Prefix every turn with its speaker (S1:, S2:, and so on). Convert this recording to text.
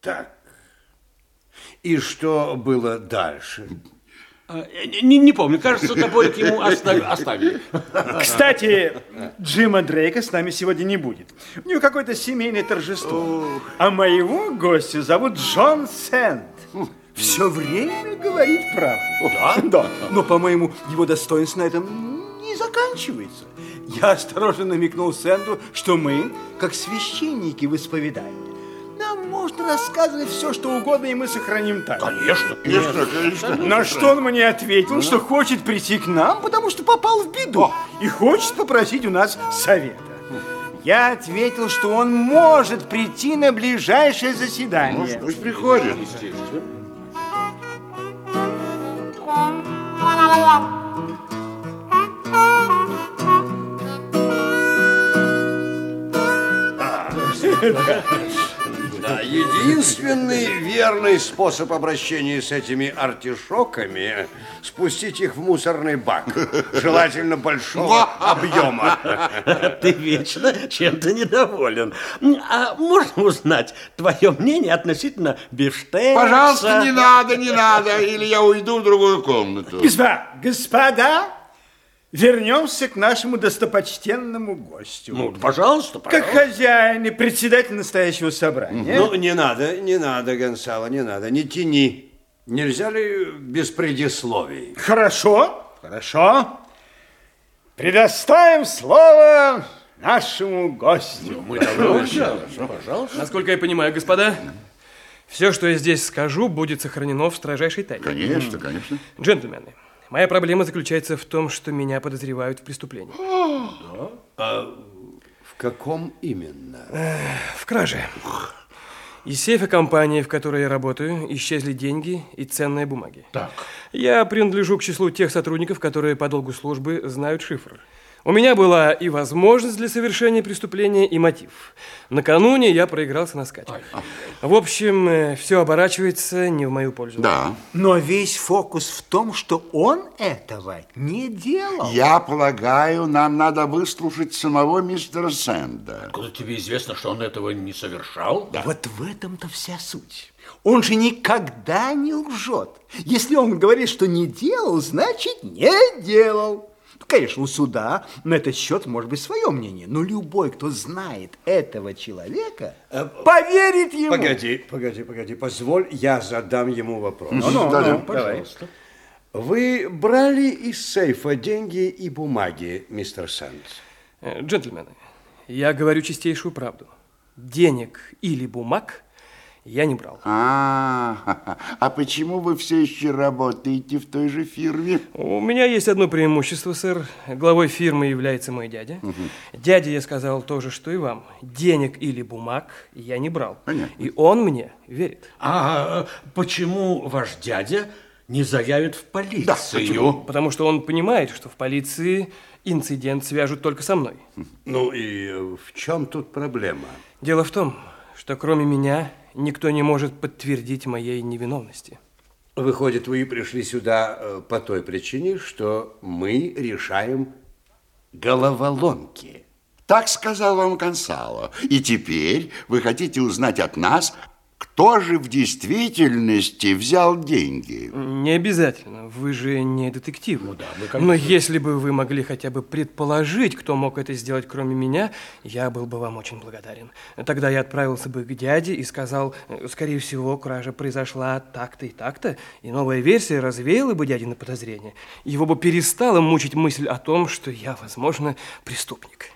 S1: Так. И что было дальше?
S2: А, не, не помню, кажется, топорик ему оставили.
S3: Кстати, Джима Дрейка с нами сегодня не будет. У него какое-то семейное торжество. А моего гостя зовут Джон Сент. Все время говорит правду.
S2: Да?
S3: Да. Но, по-моему, его достоинство на этом не заканчивается. Я осторожно намекнул Сэнду, что мы, как священники в исповедании, можно рассказывать все, что угодно, и мы сохраним тайну.
S2: Конечно,
S1: конечно, конечно.
S3: На что он мне ответил, что хочет прийти к нам, потому что попал в беду и хочет попросить у нас совета. Я ответил, что он может прийти на ближайшее заседание.
S1: Пусть приходит. Да, единственный верный способ обращения с этими артишоками – спустить их в мусорный бак, желательно большого объема.
S2: Ты вечно чем-то недоволен. А можно узнать твое мнение относительно бифштекса?
S4: Пожалуйста, не надо, не надо, или я уйду в другую комнату.
S3: Господа, господа, вернемся к нашему достопочтенному гостю.
S2: Ну, пожалуйста,
S3: Как
S2: пожалуйста.
S3: хозяин и председатель настоящего собрания.
S1: Ну, не надо, не надо, Гонсало, не надо, не тяни. Нельзя ли без предисловий?
S3: Хорошо, хорошо. Предоставим слово нашему гостю.
S2: Мы Пожалуйста, пожалуйста.
S5: Насколько я понимаю, господа, все, что я здесь скажу, будет сохранено в строжайшей тайне.
S4: Конечно, конечно.
S5: Джентльмены, моя проблема заключается в том, что меня подозревают в преступлении.
S1: В каком именно?
S5: В краже. Из сейфа компании, в которой я работаю, исчезли деньги и ценные бумаги.
S4: Так.
S5: Я принадлежу к числу тех сотрудников, которые по долгу службы знают шифр. У меня была и возможность для совершения преступления, и мотив. Накануне я проигрался на скачках. В общем, все оборачивается не в мою пользу.
S4: Да.
S3: Но весь фокус в том, что он этого не делал.
S4: Я полагаю, нам надо выслушать самого мистера Сэнда.
S2: Откуда тебе известно, что он этого не совершал?
S3: Вот в этом-то вся суть. Он же никогда не лжет. Если он говорит, что не делал, значит, не делал. Конечно, у суда на этот счет может быть свое мнение, но любой, кто знает этого человека, поверит ему.
S1: Погоди, погоди, погоди, позволь, я задам ему вопрос.
S3: Ну,
S4: Да, да.
S3: ну, пожалуйста.
S1: Вы брали из сейфа деньги и бумаги, мистер Сэндс?
S5: Э, Джентльмены, я говорю чистейшую правду. Денег или бумаг я не брал.
S4: А, а почему вы все еще работаете в той же фирме?
S5: У меня есть одно преимущество, сэр. Главой фирмы является мой дядя. Дяде я сказал то же, что и вам. Денег или бумаг я не брал.
S4: Понятно.
S5: И он мне верит.
S2: А почему ваш дядя не заявит в полицию?
S5: Потому что он понимает, что в полиции инцидент свяжут только со мной.
S1: Ну и в чем тут проблема?
S5: Дело в том, что кроме меня никто не может подтвердить моей невиновности.
S1: Выходит, вы пришли сюда э, по той причине, что мы решаем головоломки.
S4: Так сказал вам Консало. И теперь вы хотите узнать от нас, кто же в действительности взял деньги?
S5: Не обязательно, вы же не детектив. Ну да, Но если бы вы могли хотя бы предположить, кто мог это сделать, кроме меня, я был бы вам очень благодарен. Тогда я отправился бы к дяде и сказал, скорее всего, кража произошла так-то и так-то, и новая версия развеяла бы дядины подозрения. Его бы перестала мучить мысль о том, что я, возможно, преступник.